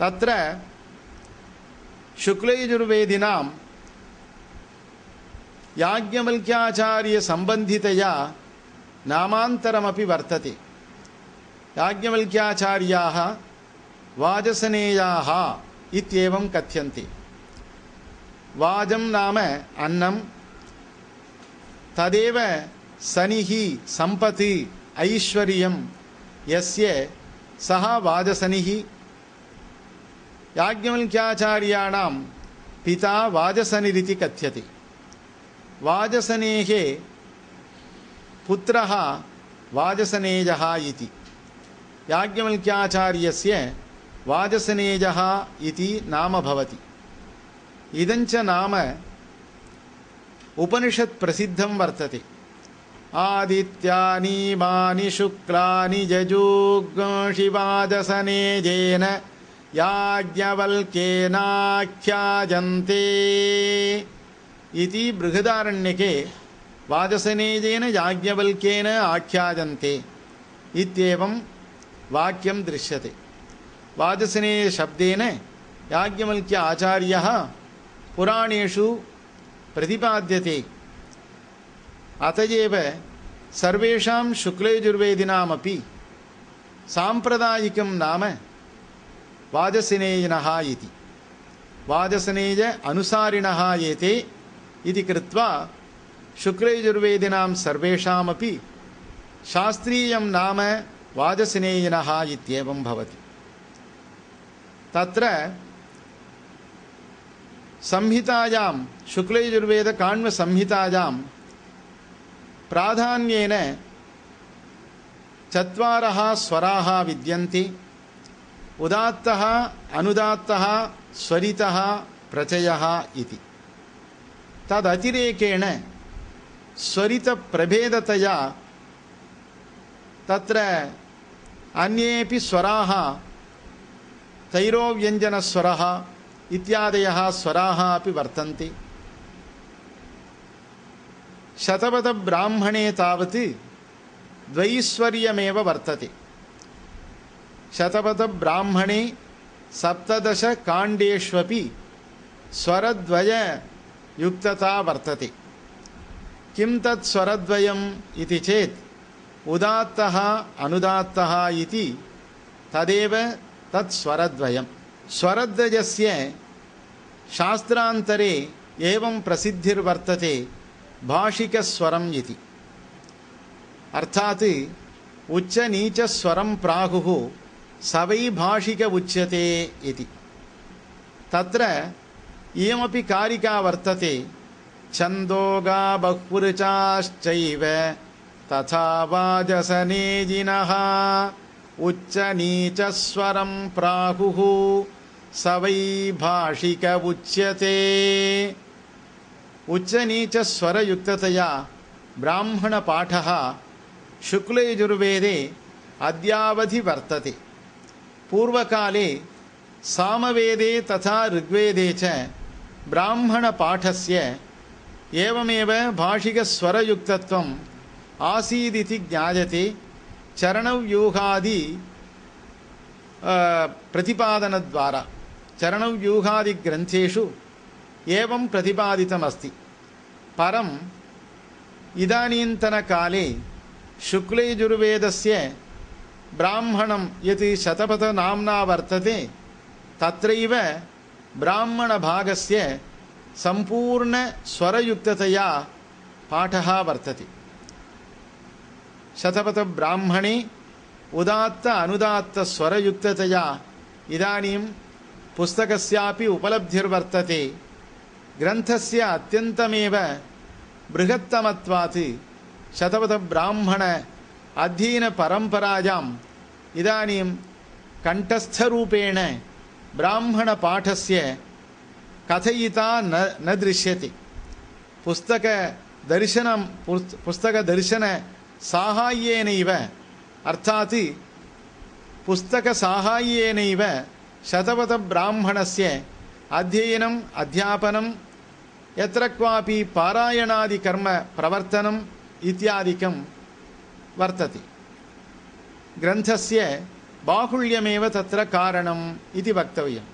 तत्र शुक्लयजुर्वेदिनां याज्ञवल्क्याचार्यसम्बन्धितया नामान्तरमपि वर्तते। याज्ञवल्क्याचार्याः वाजसनेयाः इत्येवं कथ्यन्ते। वाजं नाम अन्नं, तदेव सनिः सम्पत् ऐश्वर्यं, यस्य सः वाजसनिः याज्ञवल्क्याचार्याणां पिता वाजसनिरिति कथ्यते। वाजसनेः पुत्रः वाजसनेजः इति। याज्ञवल्क्याचार्यस्य वाजसनेजः इति नाम भवति। इदञ्च नाम उपनिषत्प्रसिद्धं वर्तते। आदित्यानि मानि शुक्लानि जजूग्शिवाजसनेजेन याज्ञवल्क्येनाख्याजन्ते। इति बृहदारण्यके वाजसनेजेन याज्ञवल्क्येन आख्याजन्ते। इत्येवं वाक्यं दृश्यते। वाजसनेयशब्देन याज्ञवल्क्य आचार्यः पुराणेषु प्रतिपाद्यते। अत एव सर्वेषां शुक्लयजुर्वेदिनामपि साम्प्रदायिकं नाम वाजसनेयिनः वाजसनेय अनुसारिणः एते इति कृत्वा शुक्लयजुर्वेदिनां सर्वेषामपि शास्त्रीयं नाम वाजसनेयिनः इत्येवं भवति। तत्र संहितायां शुक्लयजुर्वेदकाण्वसंहितायां प्राधान्येन चत्वारः स्वराः विद्यन्ते। ಉದಾತ್ತ, ಅನುದಾತ್ತ, ಸ್ವರಿತ, ಪ್ರಚಯ ಇತಿ. ತದತಿರೇಕೇಣ ಸ್ವರಿತ ಪ್ರಭೇದತೆಯ ತತ್ರ ಅನ್ಯೇಪಿ ಸ್ವರಾಹ, ತೈರೋವ್ಯಂಜನಸ್ವರಃ ಇತ್ಯಾದಯ ಸ್ವರಾಹ ಅಪಿ ವರ್ತಂತೆ. ಶತಪಥ ಬ್ರಾಹ್ಮಣೇ ತಾವತ್ ದ್ವೈಶ್ವರ್ಯಮೇವ ವರ್ತತೆ. तावत् द्वैस्वर्यमेव वर्तते शतपथब्राह्मणे सप्तदशकाण्डेष्वपि स्वरद्वययुक्तता वर्तते। किं तत् स्वरद्वयम् इति चेत्, उदात्तः, अनुदात्तः इति, तदेव तत् स्वरद्वयं स्वरद्वयस्य शास्त्रान्तरे एवं प्रसिद्धिर्वर्तते भाषिकस्वरम् इति। अर्थात् उच्चनीचस्वरं प्राहुः स वै भाषिक उच्यते इति। तत्र इयमपि कारिका वर्तते। छन्दोगा बह्वृचाश्चैव तथा वाजसनेजिनः। उच्चनीचस्वरं प्राहुः स वै भाषिक उच्यते। उच्चनीचस्वरयुक्ततया ब्राह्मणपाठः शुक्लयजुर्वेदे अद्यावधि वर्तते पूर्वकाले सामवेदे तथा ऋग्वेदे च ब्राह्मणपाठस्य एवमेव भाषिकस्वरयुक्तत्वम् आसीदिति ज्ञायते चरणव्यूहादि प्रतिपादनद्वारा। चरणव्यूहादिग्रन्थेषु एवं प्रतिपादितमस्ति। परम् इदानीन्तनकाले शुक्लयजुर्वेदस्य ब्राह्मणं यत् शतपथनाम्ना वर्तते तत्रैव ब्राह्मणभागस्य सम्पूर्णस्वरयुक्ततया पाठः वर्तते। शतपथब्राह्मणे उदात्त अनुदात्तस्वरयुक्ततया इदानीं पुस्तकस्यापि उपलब्धिर्वर्तते। ग्रन्थस्य अत्यन्तमेव बृहत्तमत्वात् शतपथब्राह्मण अध्ययनपरम्परायाम् इदानीं कण्ठस्थरूपेण ब्राह्मणपाठस्य कथयिता न न दृश्यते पुस्तकदर्शनं पुस्तकदर्शनसाहाय्येनैव अर्थात् पुस्तकसाहाय्येनैव शतपथब्राह्मणस्य अध्ययनम् अध्यापनं यत्र क्वापि पारायणादिकर्म प्रवर्तनम् इत्यादिकं वर्तते। ग्रन्थस्य बाहुल्यमेव तत्र कारणम् इति वक्तव्यम्।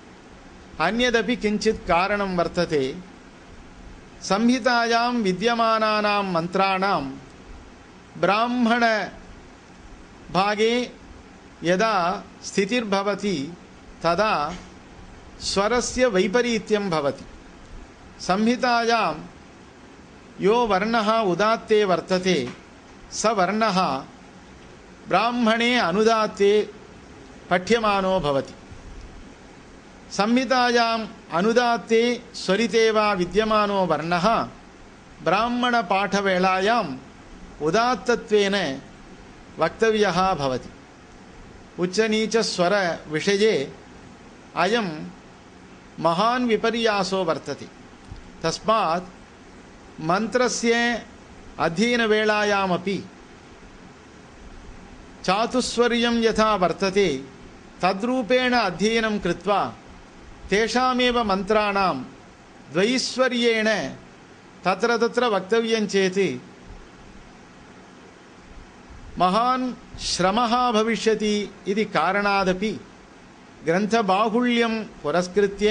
अन्यदपि किञ्चित् कारणं वर्तते। संहितायां विद्यमानानां मन्त्राणां ब्राह्मणभागे यदा स्थितिर्भवति तदा स्वरस्य वैपरीत्यं भवति। संहितायां यो वर्णः उदात्ते वर्तते स वर्णः ब्राह्मणे अनुदात्ते पठ्यमानो भवति। संहितायाम् अनुदात्ते स्वरिते वा विद्यमानो वर्णः ब्राह्मणपाठवेलायाम् उदात्तत्वेन वक्तव्यः भवति। उच्चनीचस्वरविषये अयं महान् विपर्यासो वर्तते। तस्मात् मन्त्रस्य अध्ययनवेलायामपि चातुस्वर्यं यथा वर्तते तद्रूपेण अध्ययनं कृत्वा तेषामेव मन्त्राणां द्वैश्वर्येण तत्र तत्र वक्तव्यं चेत् महान् श्रमः भविष्यति इति कारणादपि ग्रन्थबाहुल्यं पुरस्कृत्य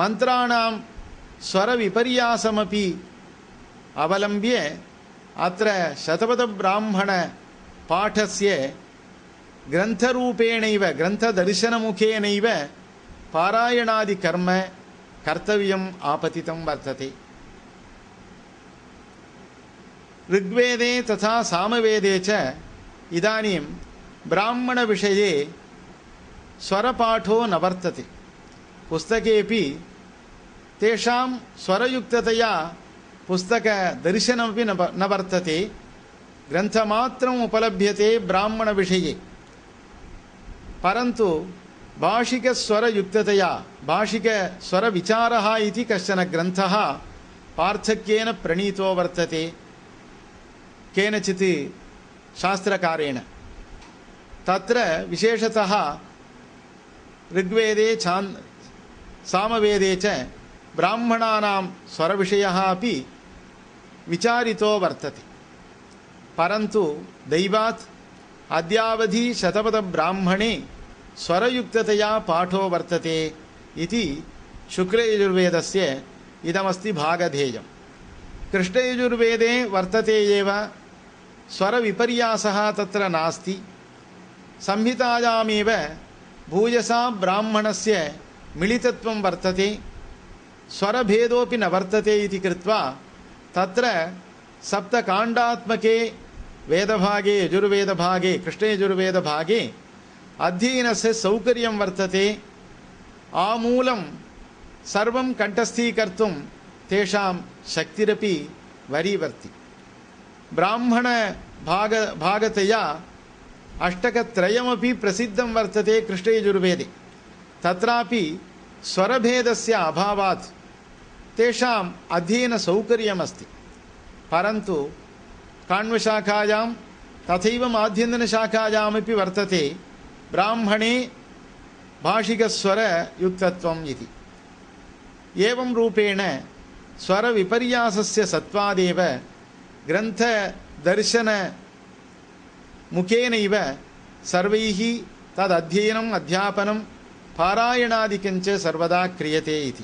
मन्त्राणां स्वरविपर्यासमपि अवलम्ब्य अत्र शतपथब्राह्मणपाठस्य ग्रन्थरूपेणैव ग्रन्थदर्शनमुखेनैव पारायणादिकर्म कर्तव्यम् आपतितं वर्तते ऋग्वेदे तथा सामवेदे च इदानीं ब्राह्मणविषये स्वरपाठो न वर्तते पुस्तकेपि तेषां स्वरयुक्ततया पुस्तकदर्शनमपि न न वर्तते। ग्रन्थमात्रम् उपलभ्यते ब्राह्मणविषये। परन्तु भाषिकस्वरयुक्ततया, भाषिकस्वरविचारः इति कश्चन ग्रन्थः पार्थक्येन प्रणीतो वर्तते, केनचित् शास्त्रकारेण। तत्र विशेषतः ऋग्वेदे छान्, सामवेदे च ब्राह्मणानां स्वरविषयः अपि विचारितो वर्तते। परन्तु दैवात् अद्यावधि शतपथब्राह्मणे स्वरयुक्ततया पाठो वर्तते इति शुक्लयजुर्वेदस्य इदमस्ति भागधेयं कृष्णयजुर्वेदे वर्तते एव स्वरविपर्यासः तत्र नास्ति। संहितायामेव भूयसा ब्राह्मणस्य मिलितत्वं वर्तते स्वरभेदोऽपि न वर्तते इति कृत्वा तत्र सप्तकाण्डात्मके वेदभागे, यजुर्वेदभागे, कृष्णयजुर्वेदभागे अध्ययनस्य सौकर्यं वर्तते। आमूलं सर्वं कण्ठस्थीकर्तुं तेषां शक्तिरपि वरीवर्ति। ब्राह्मणभाग भागतया अष्टकत्रयमपि प्रसिद्धं वर्तते कृष्णयजुर्वेदे। तत्रापि स्वरभेदस्य अभावात् तेषाम् अध्ययनसौकर्यमस्ति परन्तु काण्वशाखायां तथैव माध्यन्दनशाखायामपि वर्तते ब्राह्मणे भाषिकस्वरयुक्तत्वम् इति। एवं रूपेण स्वरविपर्यासस्य सत्त्वादेव ग्रन्थदर्शनमुखेनैव सर्वैः तदध्ययनम् अध्यापनं பாராயணாதிக்கஞ்ச சர்வதா கிரியத்தே இது.